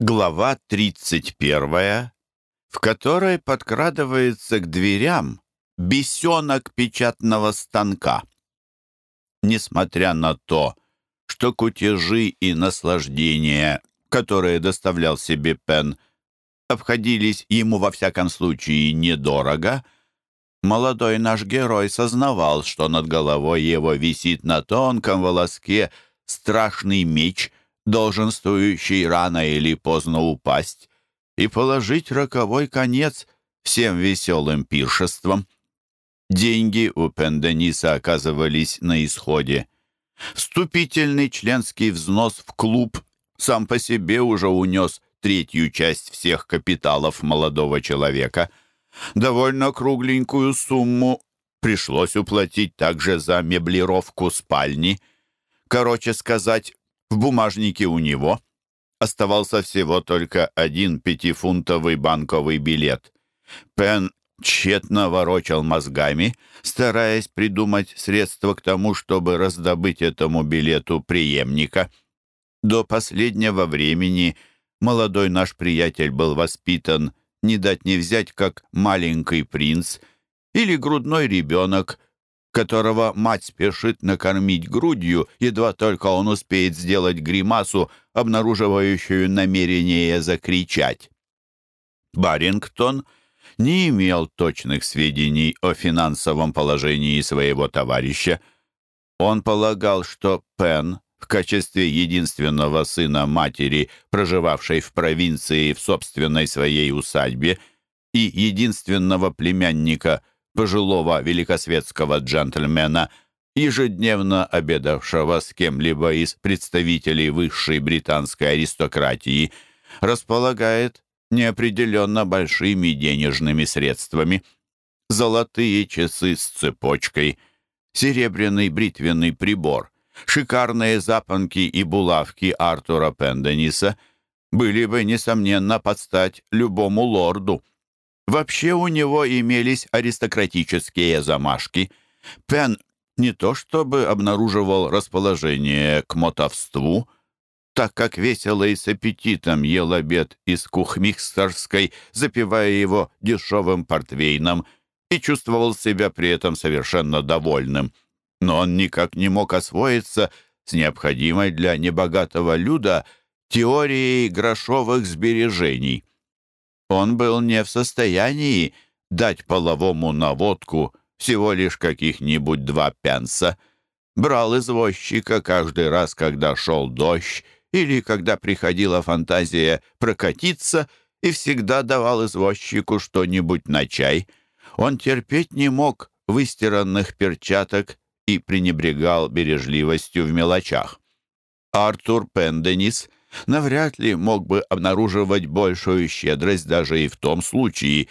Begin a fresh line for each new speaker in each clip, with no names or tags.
Глава 31, в которой подкрадывается к дверям бесенок печатного станка. Несмотря на то, что кутежи и наслаждения, которые доставлял себе Пен, обходились ему во всяком случае недорого, молодой наш герой сознавал, что над головой его висит на тонком волоске страшный меч — долженствующий рано или поздно упасть и положить роковой конец всем веселым пиршествам. Деньги у Пендениса оказывались на исходе. Вступительный членский взнос в клуб сам по себе уже унес третью часть всех капиталов молодого человека. Довольно кругленькую сумму пришлось уплатить также за меблировку спальни. Короче сказать, в бумажнике у него оставался всего только один пятифунтовый банковый билет. Пен тщетно ворочал мозгами, стараясь придумать средства к тому, чтобы раздобыть этому билету преемника. До последнего времени молодой наш приятель был воспитан не дать не взять, как маленький принц или грудной ребенок, которого мать спешит накормить грудью, едва только он успеет сделать гримасу, обнаруживающую намерение закричать. Барингтон не имел точных сведений о финансовом положении своего товарища. Он полагал, что Пен в качестве единственного сына матери, проживавшей в провинции в собственной своей усадьбе, и единственного племянника – пожилого великосветского джентльмена, ежедневно обедавшего с кем-либо из представителей высшей британской аристократии, располагает неопределенно большими денежными средствами. Золотые часы с цепочкой, серебряный бритвенный прибор, шикарные запонки и булавки Артура Пендениса были бы, несомненно, подстать любому лорду. Вообще у него имелись аристократические замашки. Пен не то чтобы обнаруживал расположение к мотовству, так как весело и с аппетитом ел обед из кухмикстерской, запивая его дешевым портвейном, и чувствовал себя при этом совершенно довольным. Но он никак не мог освоиться с необходимой для небогатого люда теорией грошовых сбережений. Он был не в состоянии дать половому наводку всего лишь каких-нибудь два пенса. Брал извозчика каждый раз, когда шел дождь, или когда приходила фантазия прокатиться, и всегда давал извозчику что-нибудь на чай. Он терпеть не мог выстиранных перчаток и пренебрегал бережливостью в мелочах. Артур Пенденис навряд ли мог бы обнаруживать большую щедрость даже и в том случае,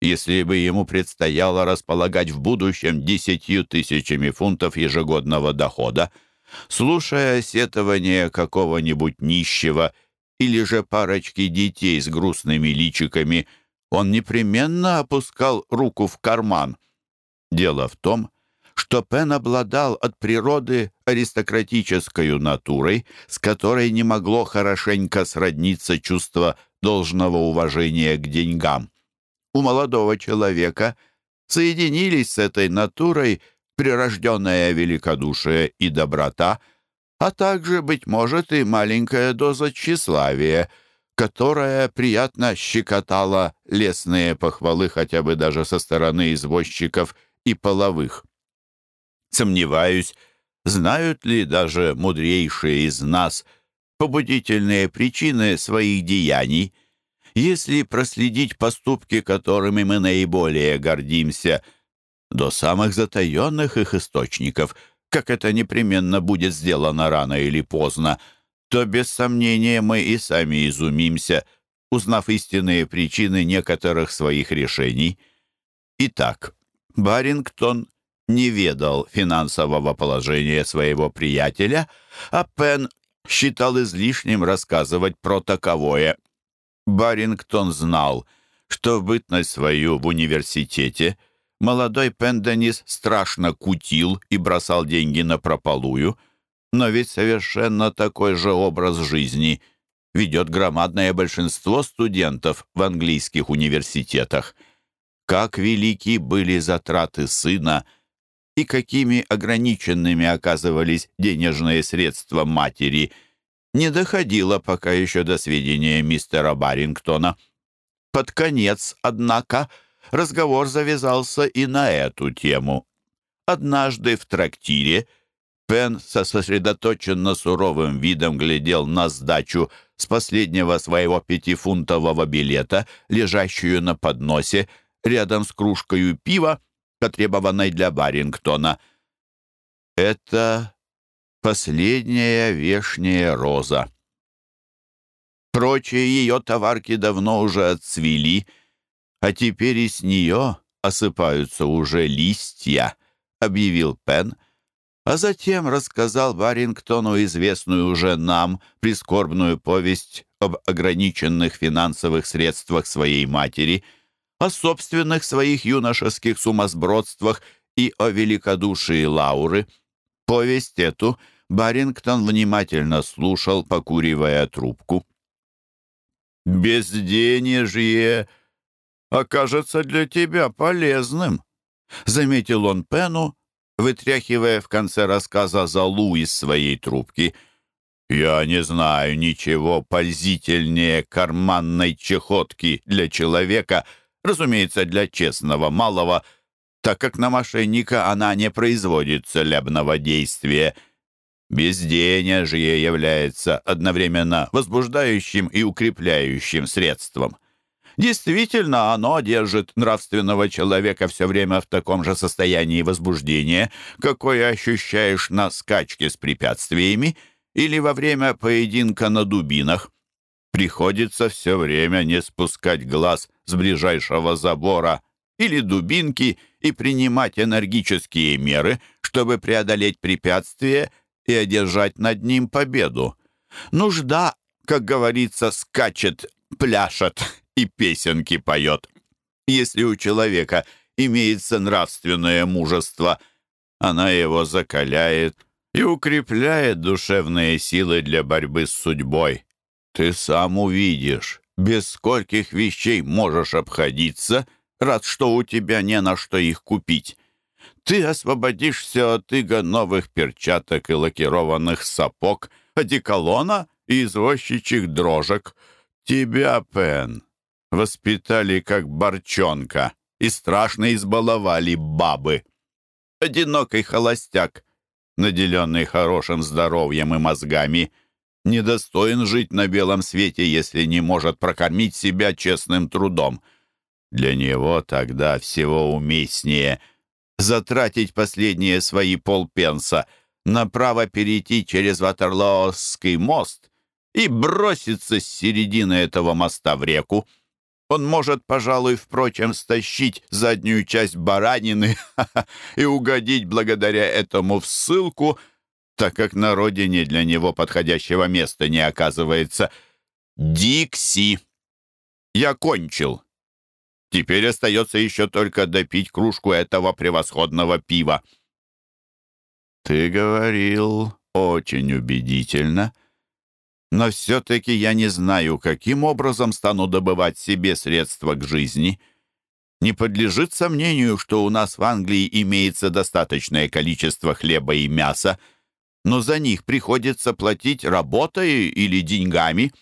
если бы ему предстояло располагать в будущем десятью тысячами фунтов ежегодного дохода. Слушая сетование какого-нибудь нищего или же парочки детей с грустными личиками, он непременно опускал руку в карман. Дело в том, что Пен обладал от природы аристократической натурой, с которой не могло хорошенько сродниться чувство должного уважения к деньгам. У молодого человека соединились с этой натурой прирожденное великодушие и доброта, а также, быть может, и маленькая доза тщеславия, которая приятно щекотала лесные похвалы хотя бы даже со стороны извозчиков и половых. Сомневаюсь, знают ли даже мудрейшие из нас побудительные причины своих деяний. Если проследить поступки, которыми мы наиболее гордимся, до самых затаенных их источников, как это непременно будет сделано рано или поздно, то без сомнения мы и сами изумимся, узнав истинные причины некоторых своих решений. Итак, Барингтон не ведал финансового положения своего приятеля, а Пен считал излишним рассказывать про таковое. Барингтон знал, что в бытность свою в университете молодой Пенденис страшно кутил и бросал деньги на прополую, но ведь совершенно такой же образ жизни ведет громадное большинство студентов в английских университетах. Как велики были затраты сына и какими ограниченными оказывались денежные средства матери, не доходило пока еще до сведения мистера Барингтона. Под конец, однако, разговор завязался и на эту тему. Однажды в трактире Пен со сосредоточенно суровым видом глядел на сдачу с последнего своего пятифунтового билета, лежащую на подносе, рядом с кружкой пива, потребованной для Барингтона. Это последняя вешняя роза. Прочие ее товарки давно уже отцвели, а теперь и с нее осыпаются уже листья, объявил Пен, а затем рассказал Барингтону известную уже нам прискорбную повесть об ограниченных финансовых средствах своей матери, о собственных своих юношеских сумасбродствах и о великодушии Лауры. Повесть эту Барингтон внимательно слушал, покуривая трубку. «Безденежье окажется для тебя полезным», — заметил он Пену, вытряхивая в конце рассказа залу из своей трубки. «Я не знаю ничего пользительнее карманной чехотки для человека, разумеется, для честного малого, так как на мошенника она не производит целебного действия. Безденежье является одновременно возбуждающим и укрепляющим средством». Действительно, оно держит нравственного человека все время в таком же состоянии возбуждения, какое ощущаешь на скачке с препятствиями или во время поединка на дубинах. Приходится все время не спускать глаз с ближайшего забора или дубинки и принимать энергические меры, чтобы преодолеть препятствие и одержать над ним победу. Нужда, как говорится, скачет, пляшет и песенки поет. Если у человека имеется нравственное мужество, она его закаляет и укрепляет душевные силы для борьбы с судьбой. Ты сам увидишь, без скольких вещей можешь обходиться, рад, что у тебя не на что их купить. Ты освободишься от иго новых перчаток и лакированных сапог, одеколона и извозчичьих дрожек. Тебя, Пен, воспитали как борчонка и страшно избаловали бабы. Одинокий холостяк, наделенный хорошим здоровьем и мозгами, недостоин жить на белом свете, если не может прокормить себя честным трудом. Для него тогда всего уместнее затратить последние свои полпенса, направо перейти через Ватерлоосский мост и броситься с середины этого моста в реку. Он может, пожалуй, впрочем, стащить заднюю часть баранины и угодить благодаря этому в ссылку, так как на родине для него подходящего места не оказывается. Дикси. Я кончил. Теперь остается еще только допить кружку этого превосходного пива. Ты говорил очень убедительно, — но все-таки я не знаю, каким образом стану добывать себе средства к жизни. Не подлежит сомнению, что у нас в Англии имеется достаточное количество хлеба и мяса, но за них приходится платить работой или деньгами.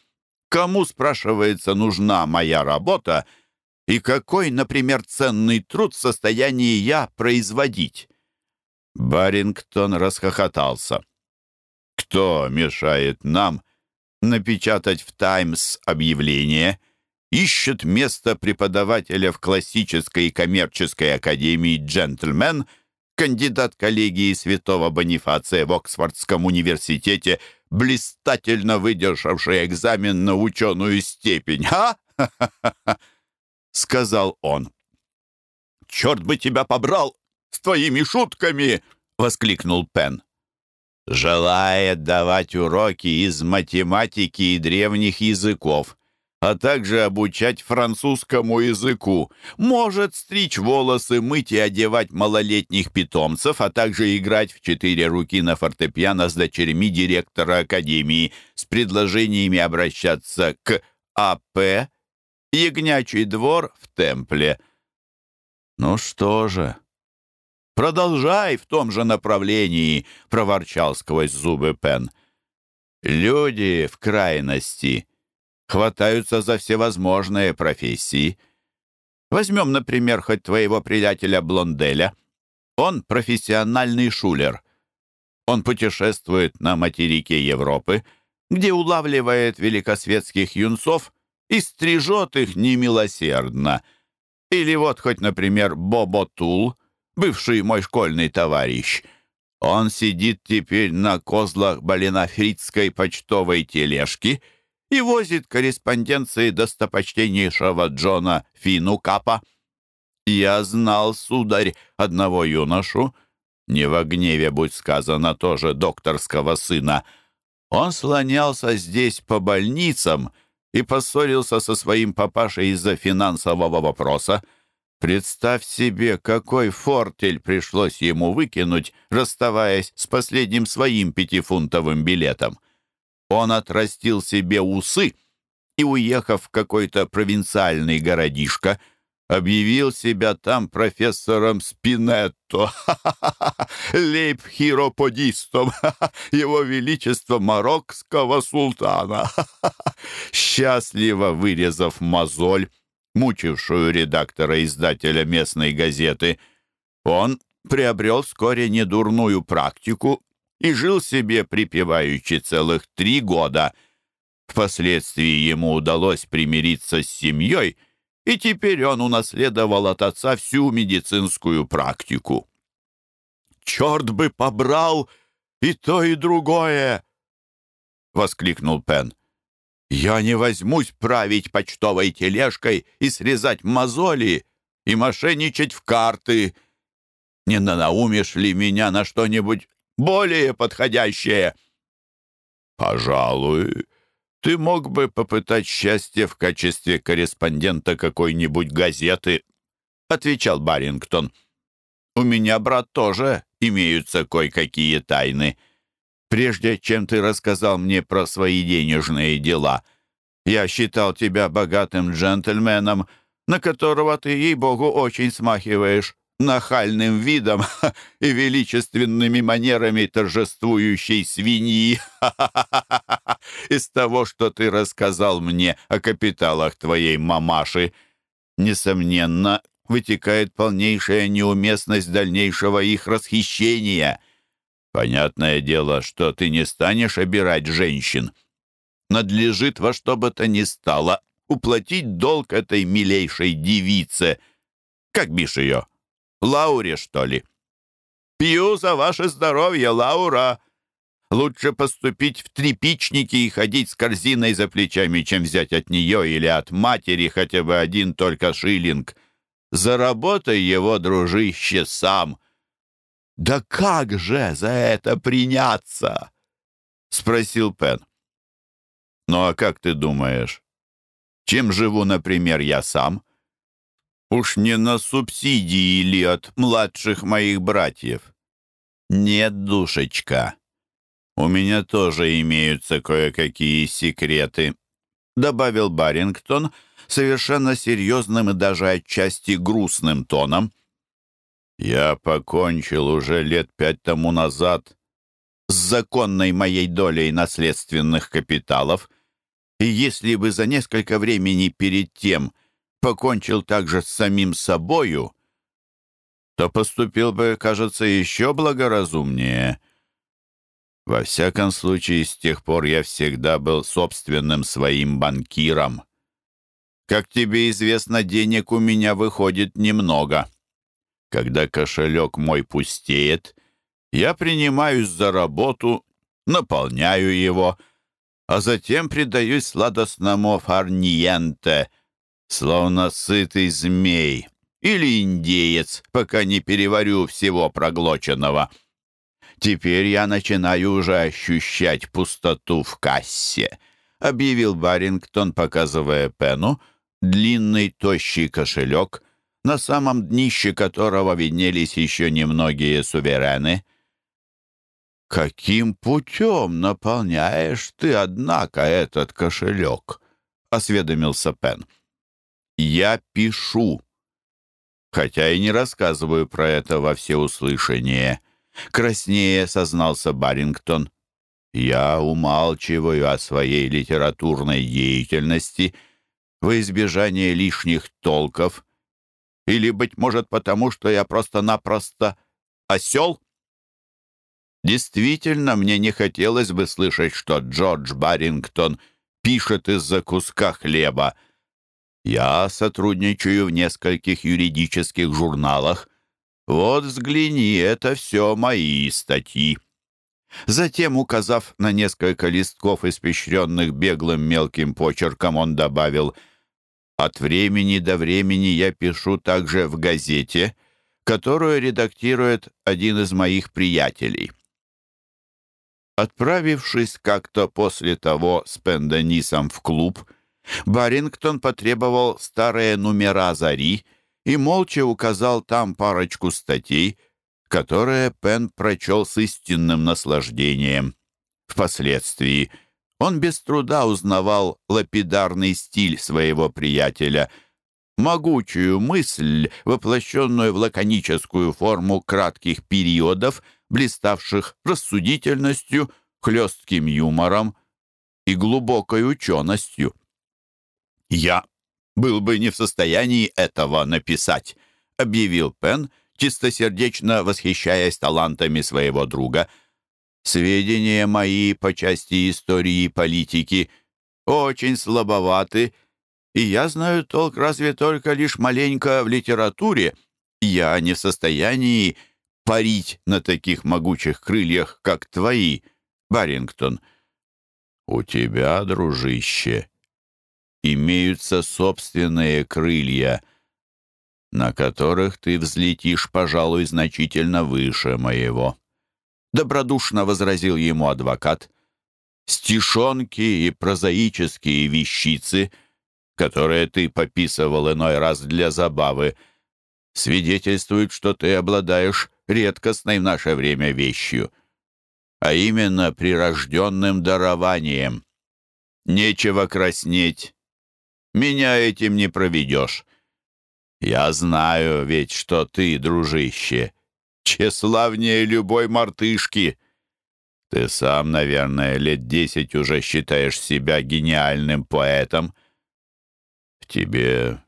Кому, спрашивается, нужна моя работа, и какой, например, ценный труд в состоянии я производить?» Барингтон расхохотался. «Кто мешает нам напечатать в «Таймс» объявление, ищет место преподавателя в классической и коммерческой академии «Джентльмен», кандидат коллегии святого Бонифация в Оксфордском университете, блистательно выдержавший экзамен на ученую степень. «Ха!» — сказал он. «Черт бы тебя побрал с твоими шутками!» — воскликнул Пен желает давать уроки из математики и древних языков. А также обучать французскому языку. Может стричь волосы, мыть и одевать малолетних питомцев, а также играть в четыре руки на фортепиано с дочерьми директора академии с предложениями обращаться к А.П. Ягнячий двор в Темпле. Ну что же, продолжай в том же направлении, проворчал сквозь зубы Пен. Люди в крайности хватаются за всевозможные профессии. Возьмем, например, хоть твоего приятеля Блонделя. Он профессиональный шулер. Он путешествует на материке Европы, где улавливает великосветских юнцов и стрижет их немилосердно. Или вот хоть, например, Бобо Тул, бывший мой школьный товарищ. Он сидит теперь на козлах балинафритской почтовой тележки — и возит корреспонденции достопочтеннейшего Джона Фину Капа. Я знал, сударь, одного юношу, не во гневе, будь сказано, тоже докторского сына. Он слонялся здесь по больницам и поссорился со своим папашей из-за финансового вопроса. Представь себе, какой фортель пришлось ему выкинуть, расставаясь с последним своим пятифунтовым билетом. Он отрастил себе усы и, уехав в какой-то провинциальный городишко, объявил себя там профессором Спинетто, лейб-хироподистом, его величество марокского султана. Счастливо вырезав мозоль, мучившую редактора-издателя местной газеты, он приобрел вскоре недурную практику и жил себе припеваючи целых три года. Впоследствии ему удалось примириться с семьей, и теперь он унаследовал от отца всю медицинскую практику. «Черт бы побрал и то, и другое!» — воскликнул Пен. «Я не возьмусь править почтовой тележкой и срезать мозоли и мошенничать в карты. Не нанаумишь ли меня на что-нибудь более подходящее. Пожалуй, ты мог бы попытать счастье в качестве корреспондента какой-нибудь газеты, отвечал Барингтон. У меня, брат, тоже имеются кое-какие тайны. Прежде чем ты рассказал мне про свои денежные дела, я считал тебя богатым джентльменом, на которого ты, ей-богу, очень смахиваешь нахальным видом и величественными манерами торжествующей свиньи. Из того, что ты рассказал мне о капиталах твоей мамаши, несомненно, вытекает полнейшая неуместность дальнейшего их расхищения. Понятное дело, что ты не станешь обирать женщин. Надлежит во что бы то ни стало уплатить долг этой милейшей девице. Как бишь ее? Лауре, что ли? Пью за ваше здоровье, Лаура. Лучше поступить в трепичники и ходить с корзиной за плечами, чем взять от нее или от матери хотя бы один только шиллинг. Заработай его, дружище, сам. «Да как же за это приняться?» — спросил Пен. «Ну а как ты думаешь, чем живу, например, я сам?» Уж не на субсидии ли от младших моих братьев? Нет, душечка. У меня тоже имеются кое-какие секреты, добавил Барингтон совершенно серьезным и даже отчасти грустным тоном. Я покончил уже лет пять тому назад с законной моей долей наследственных капиталов, и если бы за несколько времени перед тем – покончил также с самим собою, то поступил бы, кажется, еще благоразумнее. Во всяком случае, с тех пор я всегда был собственным своим банкиром. Как тебе известно, денег у меня выходит немного. Когда кошелек мой пустеет, я принимаюсь за работу, наполняю его, а затем предаюсь сладостному фарниенте — словно сытый змей или индеец, пока не переварю всего проглоченного. Теперь я начинаю уже ощущать пустоту в кассе. — объявил Барингтон, показывая Пену, длинный тощий кошелек, на самом днище которого виднелись еще немногие суверены. «Каким путем наполняешь ты, однако, этот кошелек?» — осведомился Пен. «Я пишу», хотя и не рассказываю про это во всеуслышание. Краснее сознался Барингтон. Я умалчиваю о своей литературной деятельности во избежание лишних толков. Или, быть может, потому что я просто-напросто осел? Действительно, мне не хотелось бы слышать, что Джордж Барингтон пишет из-за куска хлеба. Я сотрудничаю в нескольких юридических журналах. Вот взгляни, это все мои статьи». Затем, указав на несколько листков, испещренных беглым мелким почерком, он добавил «От времени до времени я пишу также в газете, которую редактирует один из моих приятелей». Отправившись как-то после того с Пенденисом в клуб, Барингтон потребовал старые номера «Зари» и молча указал там парочку статей, которые Пен прочел с истинным наслаждением. Впоследствии он без труда узнавал лапидарный стиль своего приятеля, могучую мысль, воплощенную в лаконическую форму кратких периодов, блиставших рассудительностью, хлестким юмором и глубокой ученостью. «Я был бы не в состоянии этого написать», — объявил Пен, чистосердечно восхищаясь талантами своего друга. «Сведения мои по части истории и политики очень слабоваты, и я знаю толк разве только лишь маленько в литературе. Я не в состоянии парить на таких могучих крыльях, как твои, Барингтон». «У тебя, дружище, имеются собственные крылья, на которых ты взлетишь, пожалуй, значительно выше моего. Добродушно возразил ему адвокат. Стишонки и прозаические вещицы, которые ты пописывал иной раз для забавы, свидетельствуют, что ты обладаешь редкостной в наше время вещью, а именно прирожденным дарованием. Нечего краснеть, меня этим не проведешь. Я знаю ведь, что ты, дружище, тщеславнее любой мартышки. Ты сам, наверное, лет десять уже считаешь себя гениальным поэтом. В тебе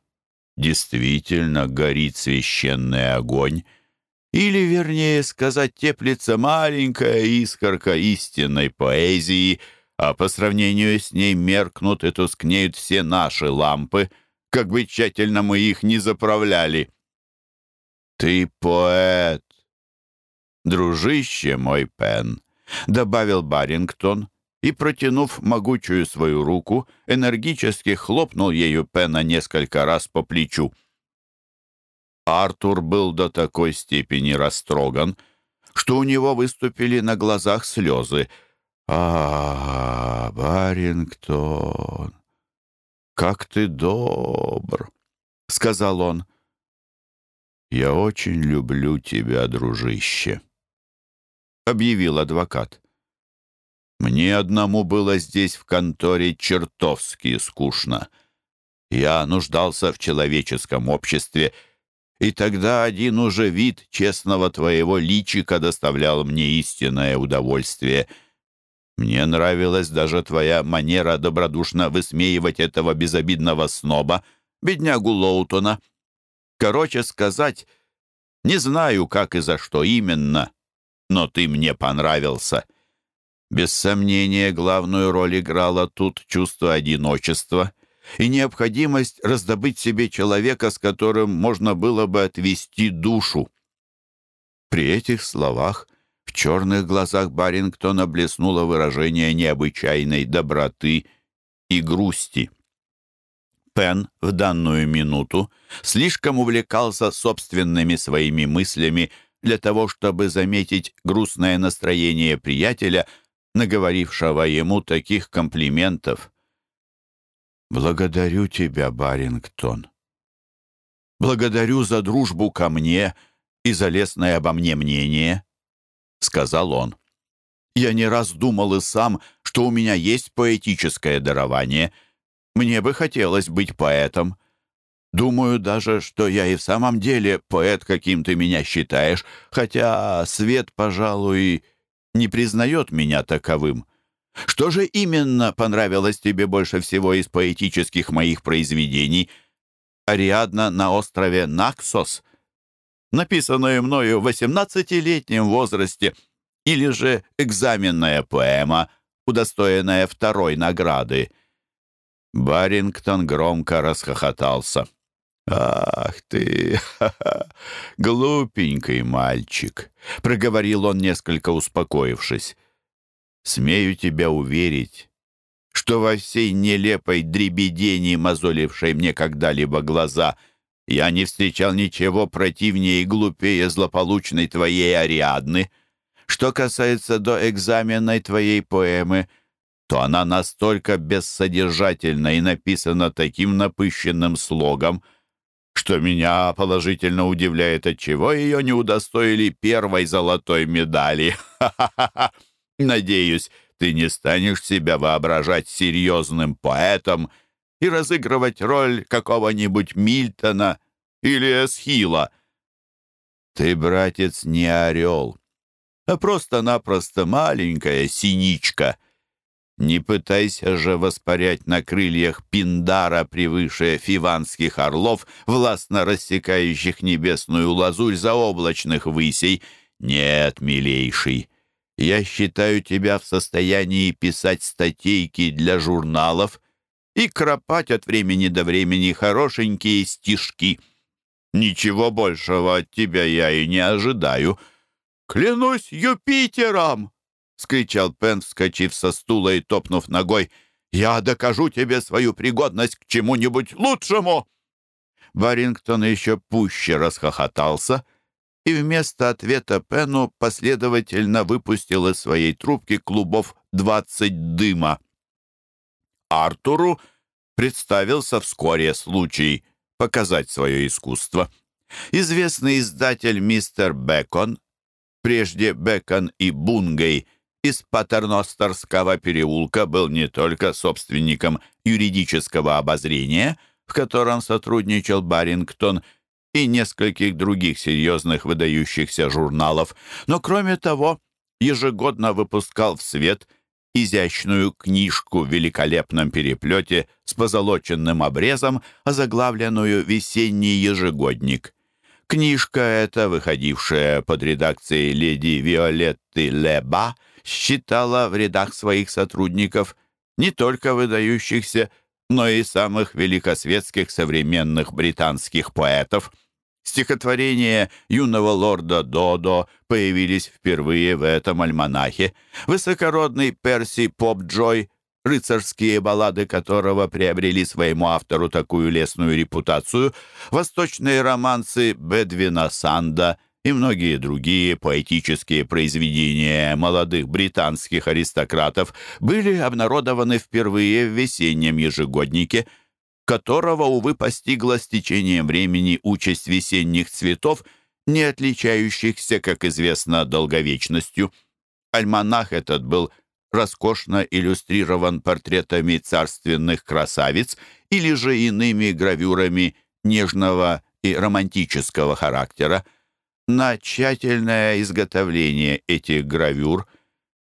действительно горит священный огонь, или, вернее сказать, теплится маленькая искорка истинной поэзии — а по сравнению с ней меркнут и тускнеют все наши лампы, как бы тщательно мы их не заправляли. «Ты поэт, дружище мой Пен», — добавил Барингтон, и, протянув могучую свою руку, энергически хлопнул ею Пена несколько раз по плечу. Артур был до такой степени растроган, что у него выступили на глазах слезы — «А, Барингтон, как ты добр!» — сказал он. «Я очень люблю тебя, дружище», — объявил адвокат. «Мне одному было здесь в конторе чертовски скучно. Я нуждался в человеческом обществе, и тогда один уже вид честного твоего личика доставлял мне истинное удовольствие — мне нравилась даже твоя манера добродушно высмеивать этого безобидного сноба, беднягу Лоутона. Короче сказать, не знаю, как и за что именно, но ты мне понравился. Без сомнения, главную роль играло тут чувство одиночества и необходимость раздобыть себе человека, с которым можно было бы отвести душу. При этих словах в черных глазах Барингтона блеснуло выражение необычайной доброты и грусти. Пен в данную минуту слишком увлекался собственными своими мыслями для того, чтобы заметить грустное настроение приятеля, наговорившего ему таких комплиментов. «Благодарю тебя, Барингтон. Благодарю за дружбу ко мне и за лестное обо мне мнение», — сказал он. «Я не раз думал и сам, что у меня есть поэтическое дарование. Мне бы хотелось быть поэтом. Думаю даже, что я и в самом деле поэт, каким ты меня считаешь, хотя свет, пожалуй, не признает меня таковым. Что же именно понравилось тебе больше всего из поэтических моих произведений? «Ариадна на острове Наксос», написанную мною в восемнадцатилетнем возрасте, или же экзаменная поэма, удостоенная второй награды. Барингтон громко расхохотался. «Ах ты, ха -ха, глупенький мальчик!» — проговорил он, несколько успокоившись. «Смею тебя уверить, что во всей нелепой дребедении, мозолившей мне когда-либо глаза, я не встречал ничего противнее и глупее злополучной твоей Ариадны. Что касается до экзаменной твоей поэмы, то она настолько бессодержательна и написана таким напыщенным слогом — что меня положительно удивляет, отчего ее не удостоили первой золотой медали. Надеюсь, ты не станешь себя воображать серьезным поэтом и разыгрывать роль какого-нибудь Мильтона или Эсхила. Ты, братец, не орел, а просто-напросто маленькая синичка — не пытайся же воспарять на крыльях Пиндара превыше фиванских орлов, властно рассекающих небесную лазурь заоблачных высей. Нет, милейший, я считаю тебя в состоянии писать статейки для журналов и кропать от времени до времени хорошенькие стишки. Ничего большего от тебя я и не ожидаю. Клянусь Юпитером!» — скричал Пен, вскочив со стула и топнув ногой. «Я докажу тебе свою пригодность к чему-нибудь лучшему!» Барингтон еще пуще расхохотался и вместо ответа Пену последовательно выпустил из своей трубки клубов двадцать дыма. Артуру представился вскоре случай показать свое искусство. Известный издатель мистер Бекон, прежде Бекон и Бунгей, из Патерностерского переулка был не только собственником юридического обозрения, в котором сотрудничал Барингтон, и нескольких других серьезных выдающихся журналов, но, кроме того, ежегодно выпускал в свет изящную книжку в великолепном переплете с позолоченным обрезом, озаглавленную «Весенний ежегодник». Книжка эта, выходившая под редакцией леди Виолетты Леба, считала в рядах своих сотрудников не только выдающихся, но и самых великосветских современных британских поэтов. Стихотворения юного лорда Додо появились впервые в этом альманахе. Высокородный Перси Поп-Джой, рыцарские баллады которого приобрели своему автору такую лесную репутацию, восточные романсы Бедвина Санда и многие другие поэтические произведения молодых британских аристократов были обнародованы впервые в весеннем ежегоднике, которого, увы, постигла с течением времени участь весенних цветов, не отличающихся, как известно, долговечностью. Альманах этот был роскошно иллюстрирован портретами царственных красавиц или же иными гравюрами нежного и романтического характера. На тщательное изготовление этих гравюр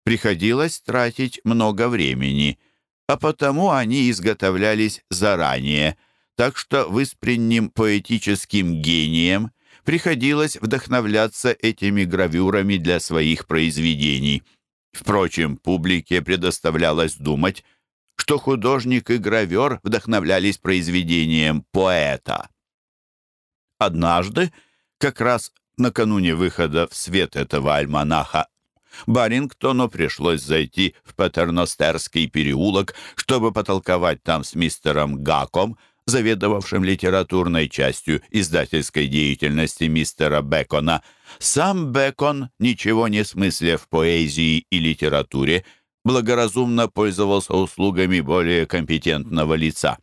приходилось тратить много времени, а потому они изготовлялись заранее, так что выспренним поэтическим гением приходилось вдохновляться этими гравюрами для своих произведений. Впрочем, публике предоставлялось думать, что художник и гравер вдохновлялись произведением поэта. Однажды, как раз накануне выхода в свет этого альманаха Барингтону пришлось зайти в Патерностерский переулок, чтобы потолковать там с мистером Гаком, заведовавшим литературной частью издательской деятельности мистера Бекона. Сам Бекон, ничего не смысля в поэзии и литературе, благоразумно пользовался услугами более компетентного лица.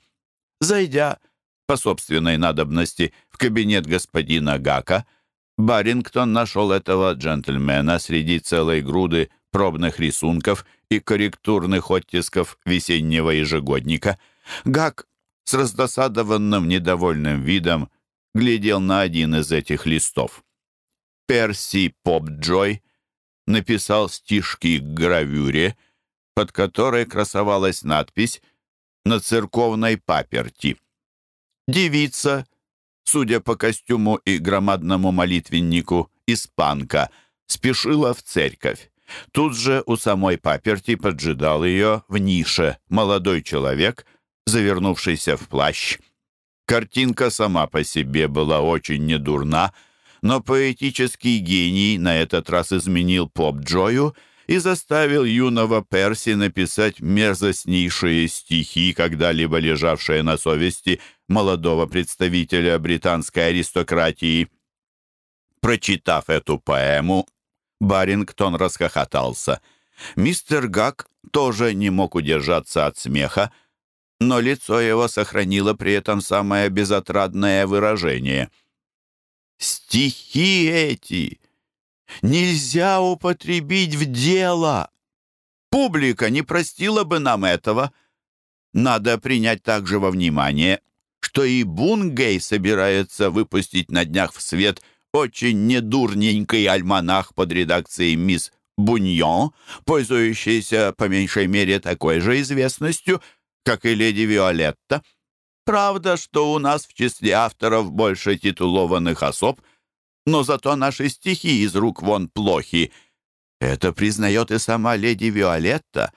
Зайдя по собственной надобности в кабинет господина Гака, Барингтон нашел этого джентльмена среди целой груды пробных рисунков и корректурных оттисков весеннего ежегодника. Гак с раздосадованным недовольным видом глядел на один из этих листов. Перси Попджой написал стишки к гравюре, под которой красовалась надпись «На церковной паперти». Девица, судя по костюму и громадному молитвеннику, испанка, спешила в церковь. Тут же у самой паперти поджидал ее в нише молодой человек, завернувшийся в плащ. Картинка сама по себе была очень недурна, но поэтический гений на этот раз изменил поп-Джою и заставил юного Перси написать мерзостнейшие стихи, когда-либо лежавшие на совести молодого представителя британской аристократии. Прочитав эту поэму, Барингтон расхохотался. Мистер Гак тоже не мог удержаться от смеха, но лицо его сохранило при этом самое безотрадное выражение. «Стихи эти нельзя употребить в дело. Публика не простила бы нам этого. Надо принять также во внимание, что и Бунгей собирается выпустить на днях в свет очень недурненький альманах под редакцией мисс Буньон, пользующийся по меньшей мере такой же известностью, как и леди Виолетта. Правда, что у нас в числе авторов больше титулованных особ, но зато наши стихи из рук вон плохи. Это признает и сама леди Виолетта.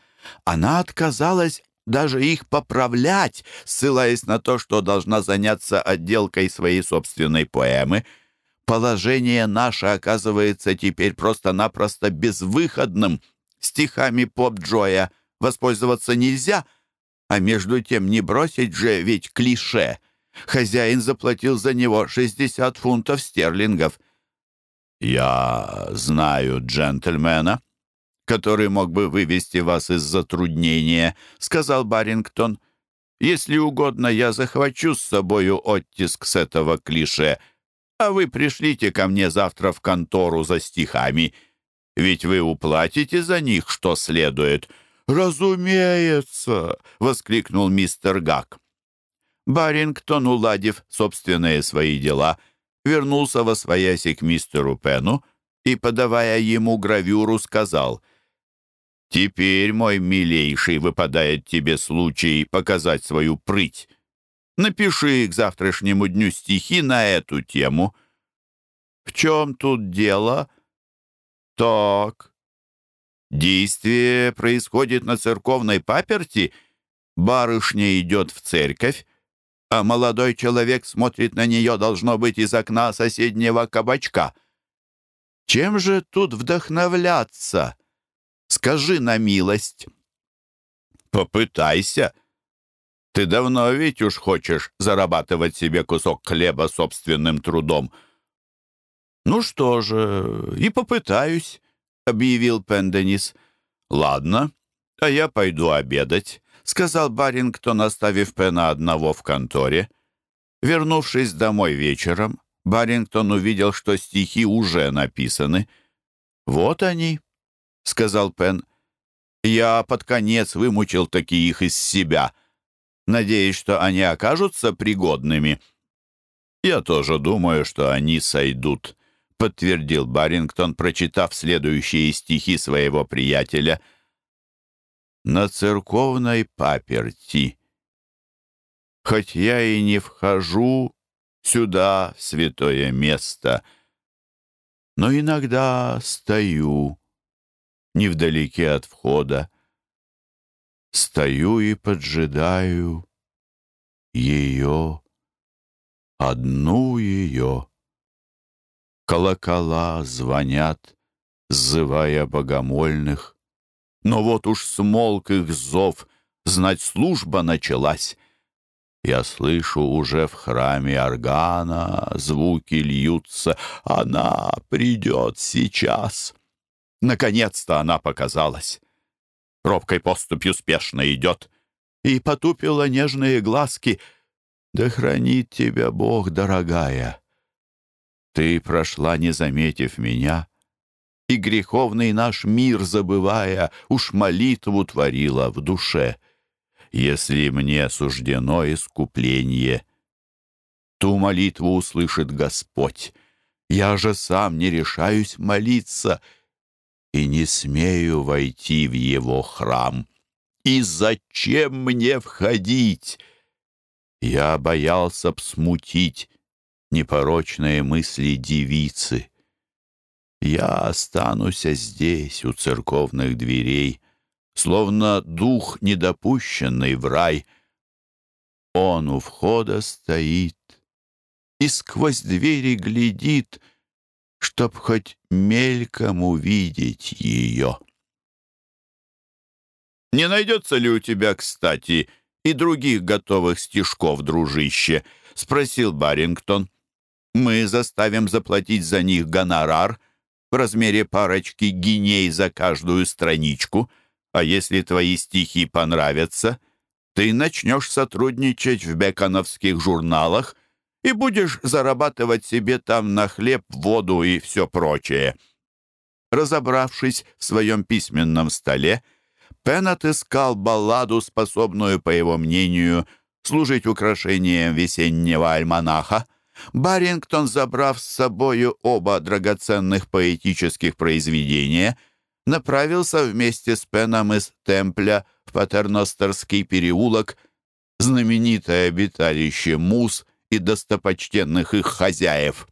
Она отказалась даже их поправлять, ссылаясь на то, что должна заняться отделкой своей собственной поэмы. Положение наше оказывается теперь просто-напросто безвыходным. Стихами поп-Джоя воспользоваться нельзя, а между тем не бросить же ведь клише. Хозяин заплатил за него 60 фунтов стерлингов. «Я знаю джентльмена», который мог бы вывести вас из затруднения», — сказал Барингтон. «Если угодно, я захвачу с собою оттиск с этого клише, а вы пришлите ко мне завтра в контору за стихами, ведь вы уплатите за них, что следует». «Разумеется!» — воскликнул мистер Гак. Барингтон, уладив собственные свои дела, вернулся во свояси к мистеру Пену и, подавая ему гравюру, сказал — Теперь, мой милейший, выпадает тебе случай показать свою прыть. Напиши к завтрашнему дню стихи на эту тему. В чем тут дело? Так. Действие происходит на церковной паперти. Барышня идет в церковь, а молодой человек смотрит на нее, должно быть, из окна соседнего кабачка. Чем же тут вдохновляться? Скажи на милость». «Попытайся. Ты давно ведь уж хочешь зарабатывать себе кусок хлеба собственным трудом». «Ну что же, и попытаюсь», — объявил Пенденис. «Ладно, а я пойду обедать», — сказал Барингтон, оставив Пена одного в конторе. Вернувшись домой вечером, Барингтон увидел, что стихи уже написаны. «Вот они», — сказал Пен. «Я под конец вымучил такие их из себя, надеясь, что они окажутся пригодными». «Я тоже думаю, что они сойдут», — подтвердил Барингтон, прочитав следующие стихи своего приятеля. «На церковной паперти. Хоть я и не вхожу сюда, в святое место, но иногда стою» невдалеке от входа. Стою и поджидаю ее, одну ее. Колокола звонят, сзывая богомольных. Но вот уж смолк их зов, знать служба началась. Я слышу уже в храме органа, звуки льются, она придет сейчас. Наконец-то она показалась. Робкой поступью спешно идет и потупила нежные глазки. Да хранит тебя Бог, дорогая. Ты прошла, не заметив меня, и греховный наш мир забывая, уж молитву творила в душе. Если мне суждено искупление, ту молитву услышит Господь. Я же сам не решаюсь молиться и не смею войти в его храм. И зачем мне входить? Я боялся б смутить непорочные мысли девицы. Я останусь здесь, у церковных дверей, словно дух, недопущенный в рай. Он у входа стоит и сквозь двери глядит, чтоб хоть мельком увидеть ее. «Не найдется ли у тебя, кстати, и других готовых стишков, дружище?» — спросил Барингтон. «Мы заставим заплатить за них гонорар в размере парочки гиней за каждую страничку, а если твои стихи понравятся, ты начнешь сотрудничать в беконовских журналах и будешь зарабатывать себе там на хлеб, воду и все прочее». Разобравшись в своем письменном столе, Пен отыскал балладу, способную, по его мнению, служить украшением весеннего альманаха. Барингтон, забрав с собою оба драгоценных поэтических произведения, направился вместе с Пеном из Темпля в Патерностерский переулок, знаменитое обиталище мус и достопочтенных их хозяев.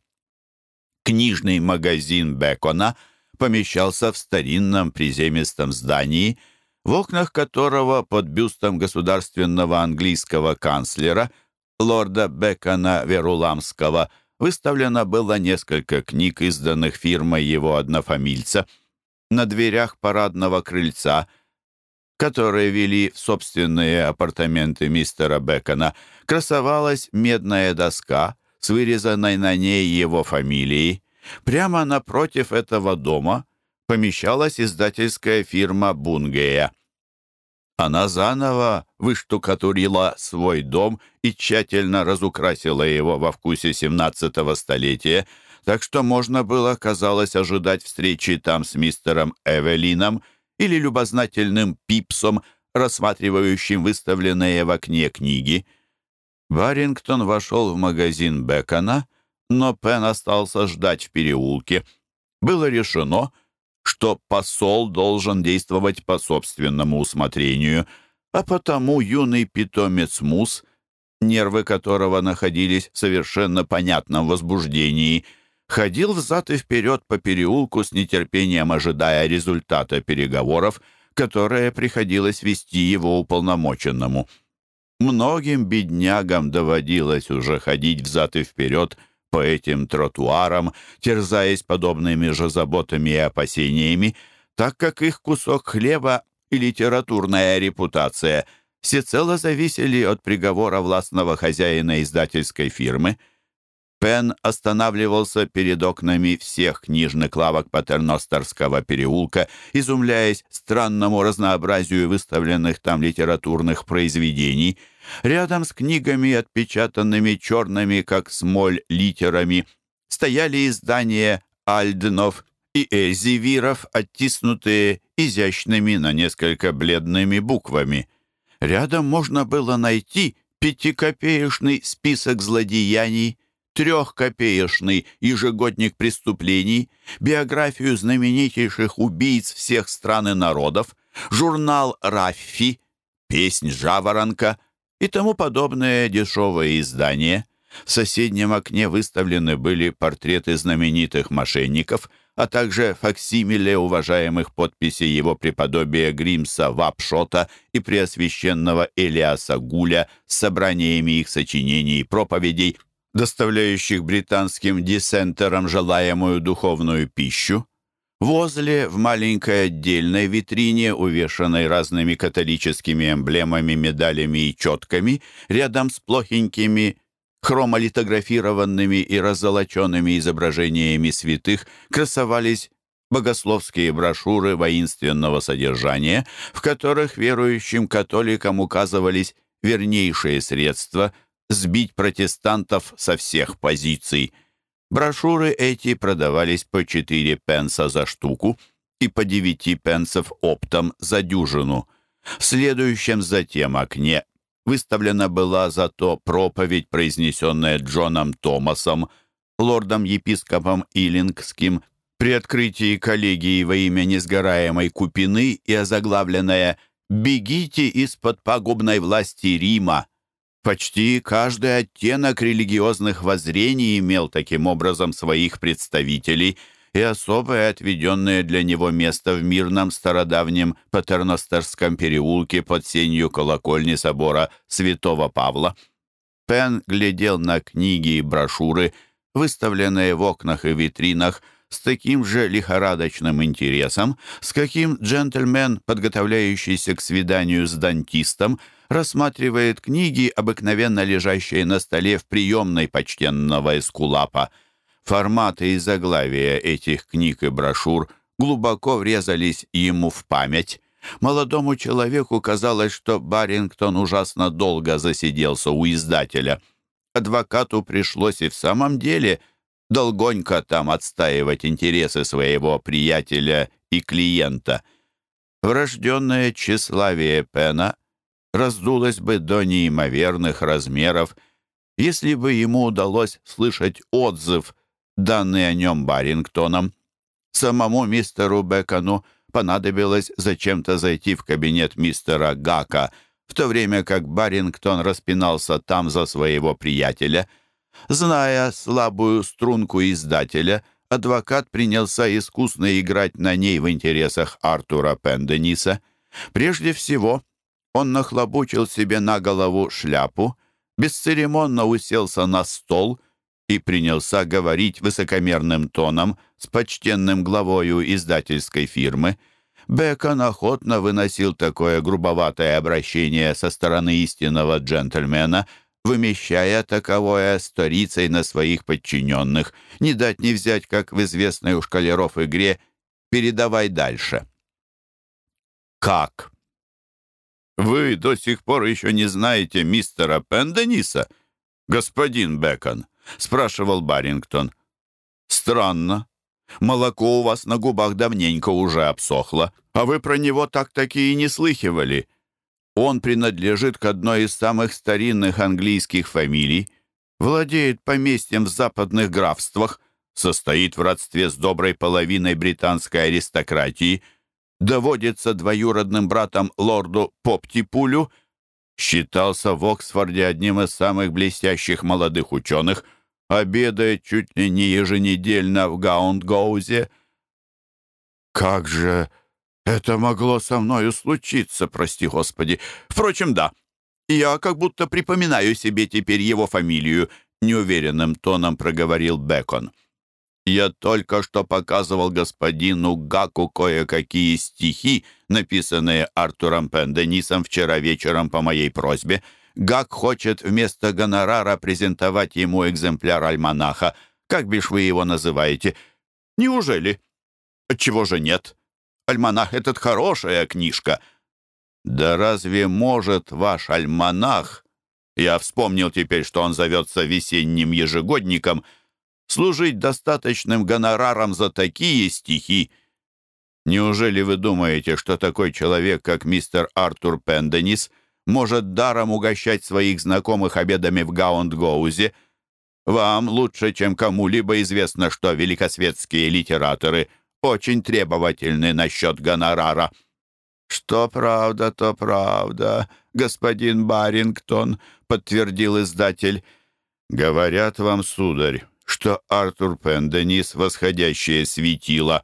Книжный магазин Бекона помещался в старинном приземистом здании, в окнах которого под бюстом государственного английского канцлера лорда Бекона Веруламского выставлено было несколько книг, изданных фирмой его однофамильца. На дверях парадного крыльца – которые вели в собственные апартаменты мистера Бекона, красовалась медная доска с вырезанной на ней его фамилией. Прямо напротив этого дома помещалась издательская фирма Бунгея. Она заново выштукатурила свой дом и тщательно разукрасила его во вкусе XVII столетия, так что можно было, казалось, ожидать встречи там с мистером Эвелином или любознательным пипсом, рассматривающим выставленные в окне книги. Барингтон вошел в магазин Бекона, но Пен остался ждать в переулке. Было решено, что посол должен действовать по собственному усмотрению, а потому юный питомец Мус, нервы которого находились в совершенно понятном возбуждении – ходил взад и вперед по переулку с нетерпением ожидая результата переговоров, которые приходилось вести его уполномоченному. Многим беднягам доводилось уже ходить взад и вперед по этим тротуарам, терзаясь подобными же заботами и опасениями, так как их кусок хлеба и литературная репутация всецело зависели от приговора властного хозяина издательской фирмы — Пен останавливался перед окнами всех книжных лавок Патерностерского переулка, изумляясь странному разнообразию выставленных там литературных произведений. Рядом с книгами, отпечатанными черными, как смоль, литерами, стояли издания Альденов и Эзивиров, оттиснутые изящными на несколько бледными буквами. Рядом можно было найти пятикопеечный список злодеяний, трехкопеечный ежегодник преступлений, биографию знаменитейших убийц всех стран и народов, журнал «Раффи», «Песнь Жаворонка» и тому подобное дешевое издание. В соседнем окне выставлены были портреты знаменитых мошенников, а также факсимиле уважаемых подписей его преподобия Гримса Вапшота и преосвященного Элиаса Гуля с собраниями их сочинений и проповедей – доставляющих британским диссентерам желаемую духовную пищу. Возле, в маленькой отдельной витрине, увешанной разными католическими эмблемами, медалями и четками, рядом с плохенькими хромолитографированными и раззолоченными изображениями святых красовались богословские брошюры воинственного содержания, в которых верующим католикам указывались вернейшие средства сбить протестантов со всех позиций. Брошюры эти продавались по 4 пенса за штуку и по 9 пенсов оптом за дюжину. В следующем затем окне выставлена была зато проповедь, произнесенная Джоном Томасом, лордом-епископом Иллингским, при открытии коллегии во имя несгораемой Купины и озаглавленная «Бегите из-под пагубной власти Рима». Почти каждый оттенок религиозных воззрений имел таким образом своих представителей – и особое отведенное для него место в мирном стародавнем Патерностерском переулке под сенью колокольни собора святого Павла. Пен глядел на книги и брошюры, выставленные в окнах и витринах, с таким же лихорадочным интересом, с каким джентльмен, подготовляющийся к свиданию с дантистом, рассматривает книги, обыкновенно лежащие на столе в приемной почтенного эскулапа – Форматы и заглавия этих книг и брошюр глубоко врезались ему в память. Молодому человеку казалось, что Барингтон ужасно долго засиделся у издателя. Адвокату пришлось и в самом деле долгонько там отстаивать интересы своего приятеля и клиента. Врожденное тщеславие Пена раздулось бы до неимоверных размеров, если бы ему удалось слышать отзыв данный о нем Барингтоном. Самому мистеру Бекону понадобилось зачем-то зайти в кабинет мистера Гака, в то время как Барингтон распинался там за своего приятеля. Зная слабую струнку издателя, адвокат принялся искусно играть на ней в интересах Артура Пендениса. Прежде всего, он нахлобучил себе на голову шляпу, бесцеремонно уселся на стол — и принялся говорить высокомерным тоном с почтенным главою издательской фирмы. Бекон охотно выносил такое грубоватое обращение со стороны истинного джентльмена, вымещая таковое сторицей на своих подчиненных, не дать не взять, как в известной у шкалеров игре «Передавай дальше». «Как?» «Вы до сих пор еще не знаете мистера Пендениса, господин Бекон?» — спрашивал Барингтон. «Странно. Молоко у вас на губах давненько уже обсохло, а вы про него так-таки и не слыхивали. Он принадлежит к одной из самых старинных английских фамилий, владеет поместьем в западных графствах, состоит в родстве с доброй половиной британской аристократии, доводится двоюродным братом лорду Поптипулю — считался в Оксфорде одним из самых блестящих молодых ученых, обедает чуть ли не еженедельно в Гаундгоузе. «Как же это могло со мною случиться, прости господи? Впрочем, да. Я как будто припоминаю себе теперь его фамилию», — неуверенным тоном проговорил Бекон. Я только что показывал господину Гаку кое-какие стихи, написанные Артуром Пенденисом вчера вечером по моей просьбе. Гак хочет вместо гонорара презентовать ему экземпляр альманаха. Как бишь вы его называете? Неужели? Отчего же нет? Альманах этот хорошая книжка. Да разве может ваш альманах? Я вспомнил теперь, что он зовется весенним ежегодником — служить достаточным гонораром за такие стихи. Неужели вы думаете, что такой человек, как мистер Артур Пенденис, может даром угощать своих знакомых обедами в Гаундгоузе? Вам лучше, чем кому-либо известно, что великосветские литераторы очень требовательны насчет гонорара. «Что правда, то правда, господин Барингтон», — подтвердил издатель. «Говорят вам, сударь, что Артур Пенденис — восходящее светило.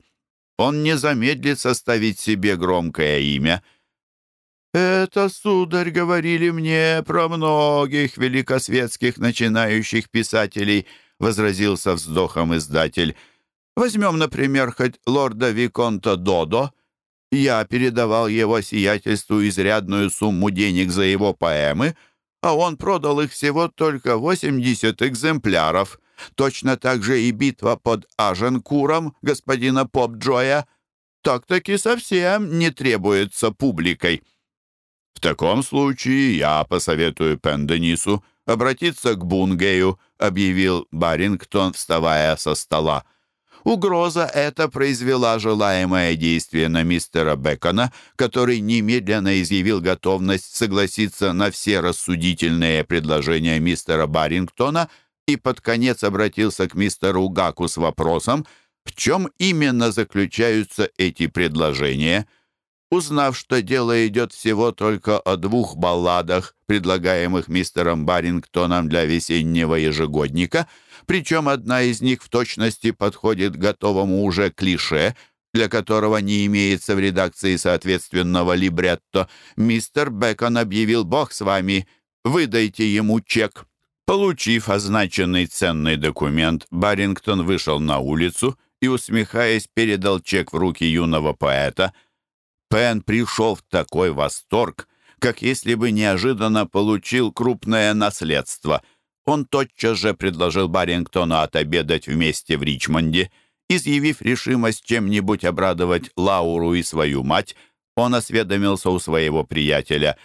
Он не замедлит составить себе громкое имя. «Это, сударь, говорили мне про многих великосветских начинающих писателей», — возразил со вздохом издатель. «Возьмем, например, хоть лорда Виконта Додо. Я передавал его сиятельству изрядную сумму денег за его поэмы, а он продал их всего только 80 экземпляров». Точно так же и битва под Аженкуром господина Поп-Джоя так-таки совсем не требуется публикой. В таком случае я посоветую Пенденису обратиться к Бунгею», — объявил Барингтон, вставая со стола. Угроза эта произвела желаемое действие на мистера Бекона, который немедленно изъявил готовность согласиться на все рассудительные предложения мистера Барингтона и под конец обратился к мистеру Гаку с вопросом, в чем именно заключаются эти предложения — Узнав, что дело идет всего только о двух балладах, предлагаемых мистером Барингтоном для весеннего ежегодника, причем одна из них в точности подходит готовому уже клише, для которого не имеется в редакции соответственного либретто, мистер Бекон объявил «Бог с вами, выдайте ему чек». Получив означенный ценный документ, Барингтон вышел на улицу и, усмехаясь, передал чек в руки юного поэта – Пен пришел в такой восторг, как если бы неожиданно получил крупное наследство. Он тотчас же предложил Барингтону отобедать вместе в Ричмонде. Изъявив решимость чем-нибудь обрадовать Лауру и свою мать, он осведомился у своего приятеля.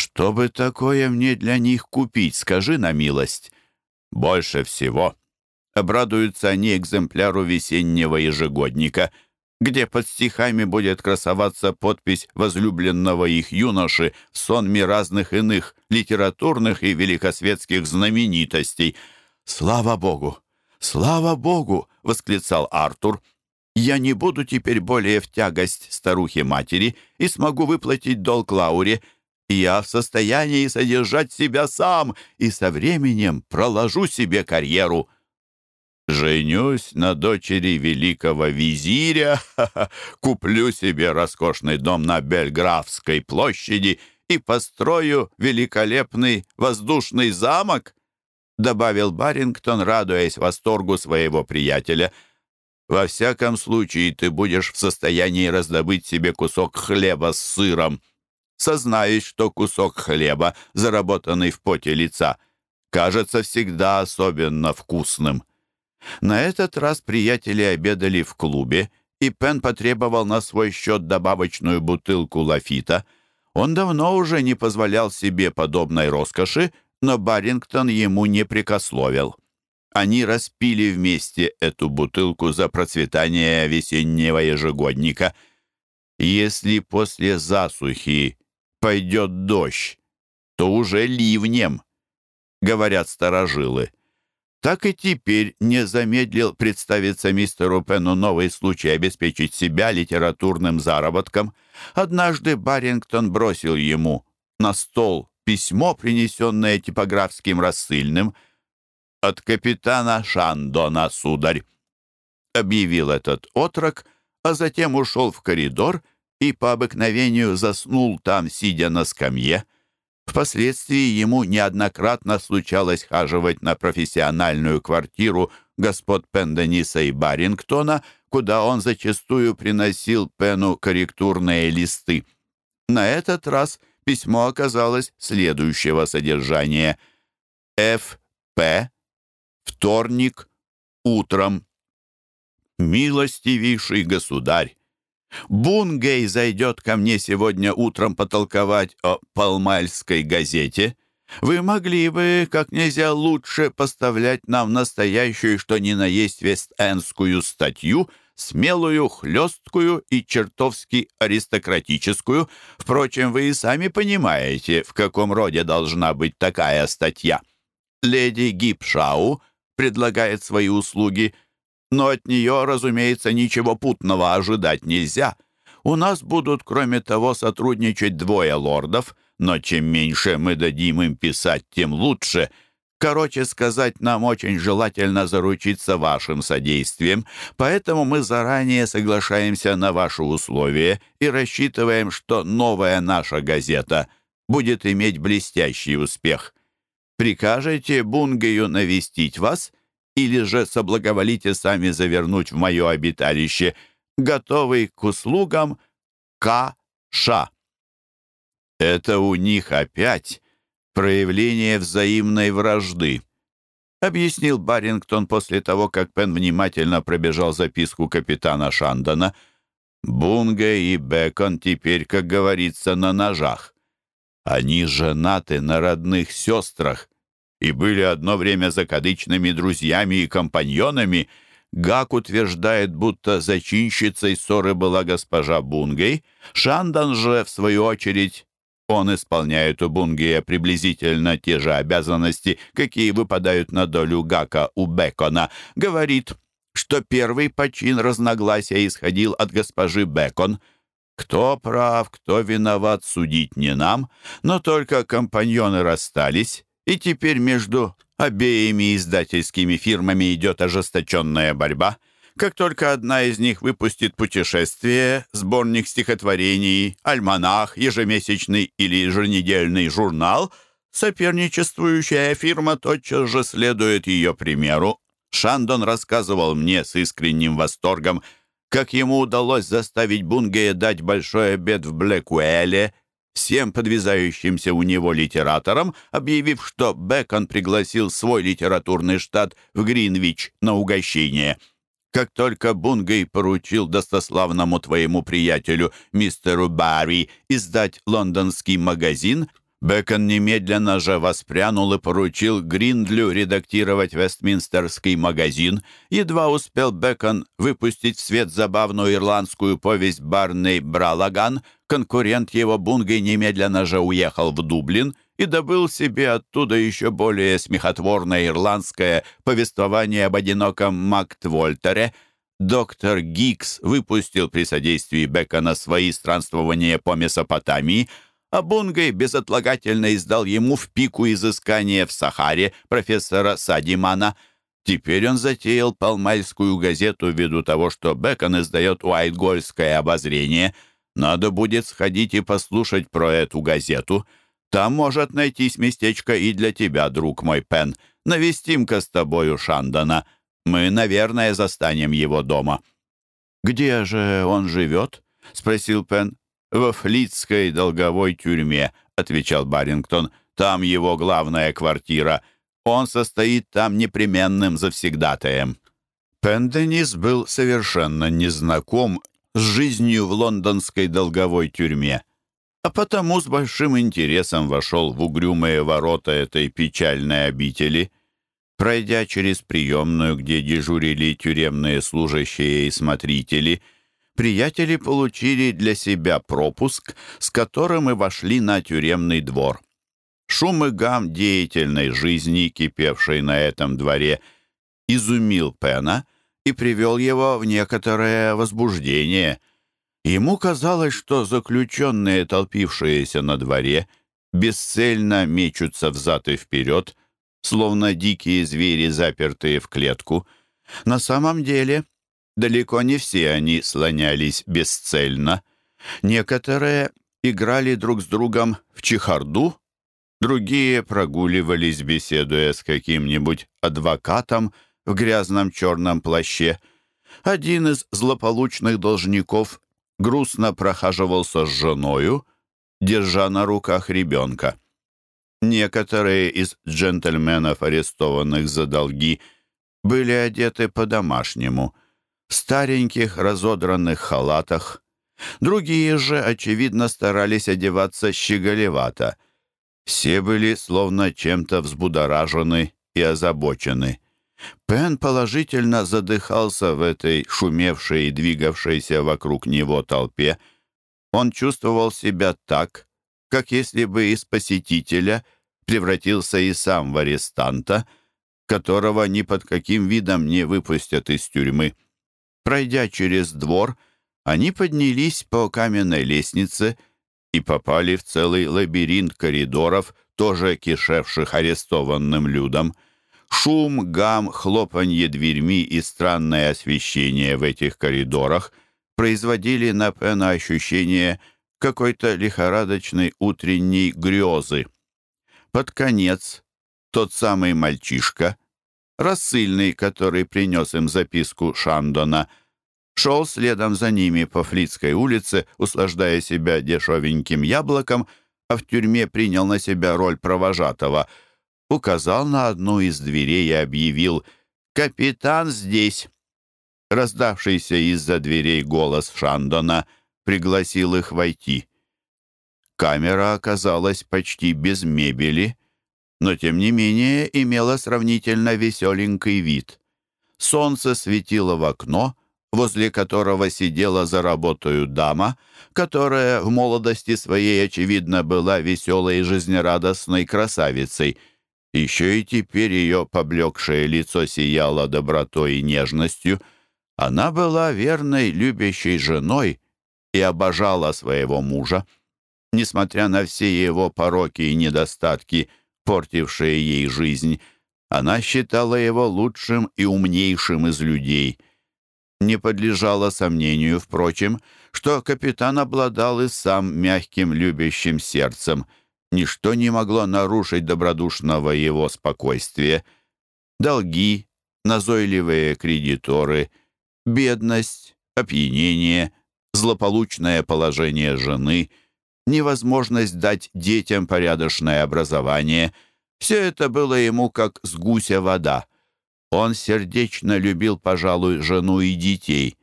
«Что бы такое мне для них купить, скажи на милость?» «Больше всего», обрадуются они экземпляру весеннего ежегодника — где под стихами будет красоваться подпись возлюбленного их юноши в сонме разных иных литературных и великосветских знаменитостей. «Слава Богу! Слава Богу!» — восклицал Артур. «Я не буду теперь более в тягость старухе-матери и смогу выплатить долг Лауре. Я в состоянии содержать себя сам и со временем проложу себе карьеру». Женюсь на дочери великого визиря, куплю себе роскошный дом на Бельграфской площади и построю великолепный воздушный замок, добавил Барингтон, радуясь восторгу своего приятеля. Во всяком случае, ты будешь в состоянии раздобыть себе кусок хлеба с сыром. Сознаюсь, что кусок хлеба, заработанный в поте лица, кажется всегда особенно вкусным. На этот раз приятели обедали в клубе, и Пен потребовал на свой счет добавочную бутылку лафита. Он давно уже не позволял себе подобной роскоши, но Барингтон ему не прикословил. Они распили вместе эту бутылку за процветание весеннего ежегодника. Если после засухи пойдет дождь, то уже ливнем, говорят старожилы так и теперь не замедлил представиться мистеру Пену новый случай обеспечить себя литературным заработком. Однажды Барингтон бросил ему на стол письмо, принесенное типографским рассыльным, «От капитана Шандона, сударь», — объявил этот отрок, а затем ушел в коридор и по обыкновению заснул там, сидя на скамье. Впоследствии ему неоднократно случалось хаживать на профессиональную квартиру господ Пендениса и Барингтона, куда он зачастую приносил Пену корректурные листы. На этот раз письмо оказалось следующего содержания. Ф.П. Вторник. Утром. «Милостивейший государь, Бунгей зайдет ко мне сегодня утром потолковать о Палмальской газете. Вы могли бы как нельзя лучше поставлять нам настоящую, что ни на есть вест-эндскую статью, смелую, хлесткую и чертовски аристократическую. Впрочем, вы и сами понимаете, в каком роде должна быть такая статья. Леди Гипшау предлагает свои услуги – но от нее, разумеется, ничего путного ожидать нельзя. У нас будут, кроме того, сотрудничать двое лордов, но чем меньше мы дадим им писать, тем лучше. Короче сказать, нам очень желательно заручиться вашим содействием, поэтому мы заранее соглашаемся на ваши условия и рассчитываем, что новая наша газета будет иметь блестящий успех. Прикажете Бунгею навестить вас — или же соблаговолите сами завернуть в мое обиталище, готовый к услугам К.Ш. Это у них опять проявление взаимной вражды, объяснил Барингтон после того, как Пен внимательно пробежал записку капитана Шандона. Бунга и Бекон теперь, как говорится, на ножах. Они женаты на родных сестрах и были одно время закадычными друзьями и компаньонами. Гак утверждает, будто зачинщицей ссоры была госпожа Бунгей. Шандан же, в свою очередь, он исполняет у Бунгея приблизительно те же обязанности, какие выпадают на долю Гака у Бекона. Говорит, что первый почин разногласия исходил от госпожи Бекон. Кто прав, кто виноват, судить не нам, но только компаньоны расстались, и теперь между обеими издательскими фирмами идет ожесточенная борьба — как только одна из них выпустит путешествие, сборник стихотворений, альманах, ежемесячный или еженедельный журнал, соперничествующая фирма тотчас же следует ее примеру. Шандон рассказывал мне с искренним восторгом, как ему удалось заставить Бунгея дать большой обед в Блэкуэле всем подвязающимся у него литераторам, объявив, что Бекон пригласил свой литературный штат в Гринвич на угощение – как только Бунгей поручил достославному твоему приятелю, мистеру Барри, издать лондонский магазин, Бекон немедленно же воспрянул и поручил Гриндлю редактировать Вестминстерский магазин. Едва успел Бекон выпустить в свет забавную ирландскую повесть «Барней Бралаган», конкурент его Бунгей немедленно же уехал в Дублин — и добыл себе оттуда еще более смехотворное ирландское повествование об одиноком Мактвольтере. Доктор Гикс выпустил при содействии Бекона свои странствования по Месопотамии, а Бунгай безотлагательно издал ему в пику изыскания в Сахаре профессора Садимана. Теперь он затеял Палмальскую газету ввиду того, что Бекон издает Уайтгольское обозрение. Надо будет сходить и послушать про эту газету — там может найтись местечко и для тебя, друг мой Пен. Навестим-ка с тобою Шандана. Мы, наверное, застанем его дома». «Где же он живет?» — спросил Пен. «Во флитской долговой тюрьме», — отвечал Барингтон. «Там его главная квартира. Он состоит там непременным завсегдатаем». Пен Денис был совершенно незнаком с жизнью в лондонской долговой тюрьме а потому с большим интересом вошел в угрюмые ворота этой печальной обители. Пройдя через приемную, где дежурили тюремные служащие и смотрители, приятели получили для себя пропуск, с которым и вошли на тюремный двор. Шум и гам деятельной жизни, кипевшей на этом дворе, изумил Пена и привел его в некоторое возбуждение — Ему казалось, что заключенные, толпившиеся на дворе, бесцельно мечутся взад и вперед, словно дикие звери, запертые в клетку. На самом деле, далеко не все они слонялись бесцельно. Некоторые играли друг с другом в чехарду, другие прогуливались, беседуя с каким-нибудь адвокатом в грязном черном плаще. Один из злополучных должников грустно прохаживался с женою, держа на руках ребенка. Некоторые из джентльменов, арестованных за долги, были одеты по-домашнему, стареньких разодранных халатах. Другие же, очевидно, старались одеваться щеголевато. Все были словно чем-то взбудоражены и озабочены. Пен положительно задыхался в этой шумевшей и двигавшейся вокруг него толпе. Он чувствовал себя так, как если бы из посетителя превратился и сам в арестанта, которого ни под каким видом не выпустят из тюрьмы. Пройдя через двор, они поднялись по каменной лестнице и попали в целый лабиринт коридоров, тоже кишевших арестованным людом — Шум, гам, хлопанье дверьми и странное освещение в этих коридорах производили на Пена ощущение какой-то лихорадочной утренней грезы. Под конец тот самый мальчишка, рассыльный, который принес им записку Шандона, шел следом за ними по Флицкой улице, услаждая себя дешевеньким яблоком, а в тюрьме принял на себя роль провожатого — указал на одну из дверей и объявил «Капитан здесь!». Раздавшийся из-за дверей голос Шандона пригласил их войти. Камера оказалась почти без мебели. Но тем не менее имела сравнительно веселенький вид. Солнце светило в окно, возле которого сидела за работою дама, которая в молодости своей, очевидно, была веселой и жизнерадостной красавицей. Еще и теперь ее поблекшее лицо сияло добротой и нежностью. Она была верной, любящей женой и обожала своего мужа. Несмотря на все его пороки и недостатки, портившие ей жизнь, она считала его лучшим и умнейшим из людей. Не подлежало сомнению, впрочем, что капитан обладал и сам мягким любящим сердцем. Ничто не могло нарушить добродушного его спокойствия. Долги, назойливые кредиторы, бедность, опьянение, злополучное положение жены, невозможность дать детям порядочное образование — все это было ему как с гуся вода. Он сердечно любил, пожалуй, жену и детей.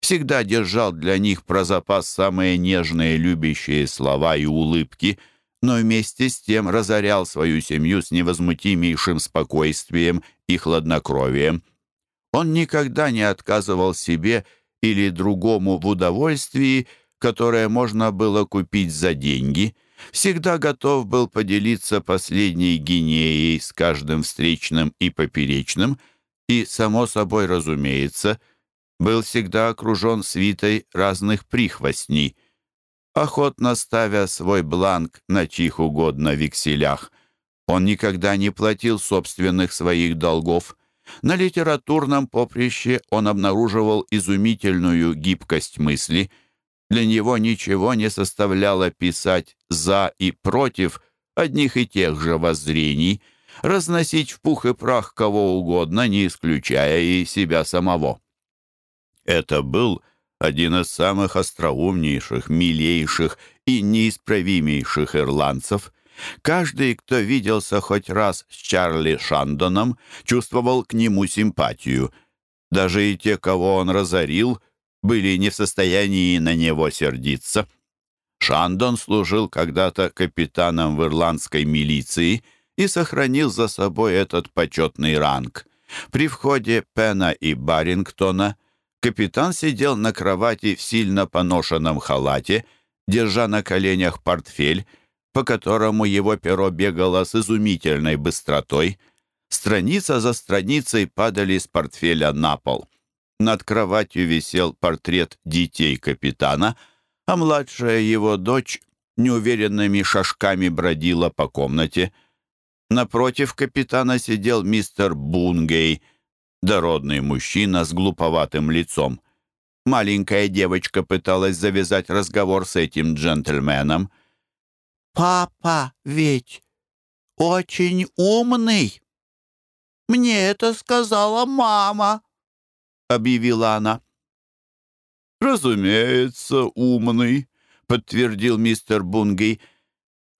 Всегда держал для них про запас самые нежные любящие слова и улыбки, но вместе с тем разорял свою семью с невозмутимейшим спокойствием и хладнокровием. Он никогда не отказывал себе или другому в удовольствии, которое можно было купить за деньги — всегда готов был поделиться последней гинеей с каждым встречным и поперечным, и, само собой разумеется, был всегда окружен свитой разных прихвостней, охотно ставя свой бланк на чих угодно векселях. Он никогда не платил собственных своих долгов. На литературном поприще он обнаруживал изумительную гибкость мысли — для него ничего не составляло писать «за» и «против» одних и тех же воззрений, разносить в пух и прах кого угодно, не исключая и себя самого. Это был один из самых остроумнейших, милейших и неисправимейших ирландцев. Каждый, кто виделся хоть раз с Чарли Шандоном, чувствовал к нему симпатию. Даже и те, кого он разорил, были не в состоянии на него сердиться. Шандон служил когда-то капитаном в ирландской милиции и сохранил за собой этот почетный ранг. При входе Пена и Барингтона капитан сидел на кровати в сильно поношенном халате, держа на коленях портфель, по которому его перо бегало с изумительной быстротой. Страница за страницей падали с портфеля на пол. Над кроватью висел портрет детей капитана, а младшая его дочь неуверенными шажками бродила по комнате. Напротив капитана сидел мистер Бунгей, дородный мужчина с глуповатым лицом. Маленькая девочка пыталась завязать разговор с этим джентльменом. «Папа ведь очень умный. Мне это сказала мама», — объявила она. «Разумеется, умный», — подтвердил мистер Бунгей.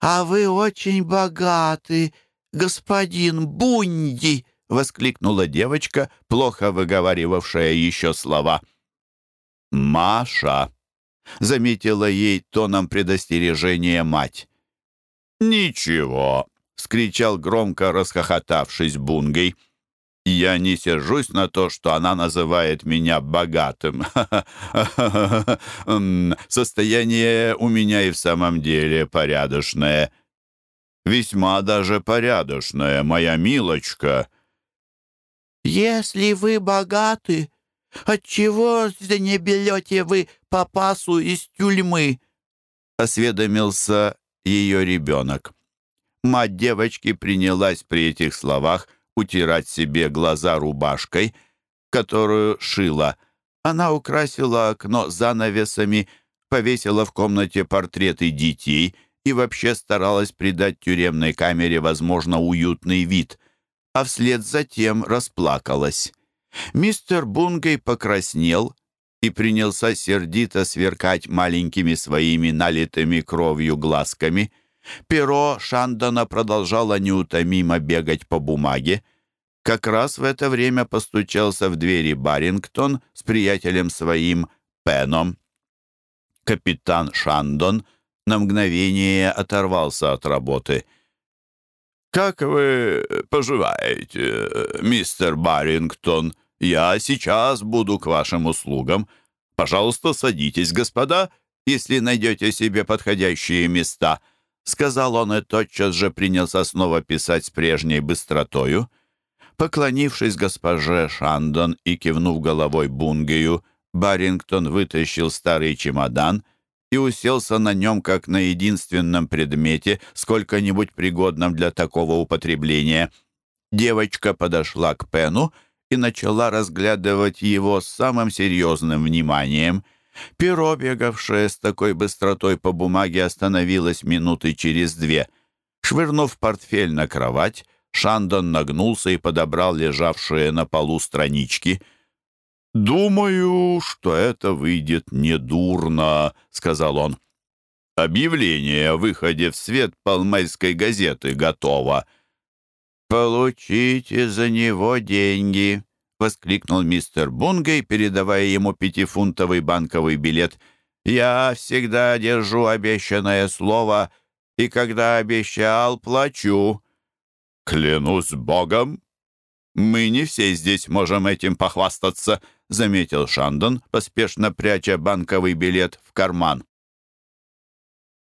«А вы очень богаты, господин Бунди», — воскликнула девочка, плохо выговаривавшая еще слова. «Маша», — заметила ей тоном предостережения мать. «Ничего», — скричал громко расхохотавшись Бунгей. Я не сержусь на то, что она называет меня богатым. Состояние у меня и в самом деле порядочное. Весьма даже порядочное, моя милочка. Если вы богаты, отчего же не берете вы папасу из тюрьмы? Осведомился ее ребенок. Мать девочки принялась при этих словах утирать себе глаза рубашкой, которую шила. Она украсила окно занавесами, повесила в комнате портреты детей и вообще старалась придать тюремной камере, возможно, уютный вид, а вслед за тем расплакалась. Мистер Бунгей покраснел и принялся сердито сверкать маленькими своими налитыми кровью глазками — Перо Шандона продолжало неутомимо бегать по бумаге. Как раз в это время постучался в двери Барингтон с приятелем своим Пеном. Капитан Шандон на мгновение оторвался от работы. «Как вы поживаете, мистер Баррингтон? Я сейчас буду к вашим услугам. Пожалуйста, садитесь, господа, если найдете себе подходящие места», — сказал он и тотчас же принялся снова писать с прежней быстротою. Поклонившись госпоже Шандон и кивнув головой Бунгею, Баррингтон вытащил старый чемодан — и уселся на нем как на единственном предмете, сколько-нибудь пригодном для такого употребления. Девочка подошла к Пену и начала разглядывать его с самым серьезным вниманием. Перо, бегавшее с такой быстротой по бумаге, остановилось минуты через две. Швырнув портфель на кровать, Шандон нагнулся и подобрал лежавшие на полу странички — «Думаю, что это выйдет недурно», — сказал он. «Объявление о выходе в свет Палмейской газеты готово».
«Получите за него деньги», — воскликнул мистер Бунгей, передавая ему пятифунтовый банковый билет. «Я всегда держу обещанное слово, и когда обещал, плачу».
«Клянусь Богом, мы не все здесь можем этим похвастаться», — заметил Шандон, поспешно пряча банковый билет в карман.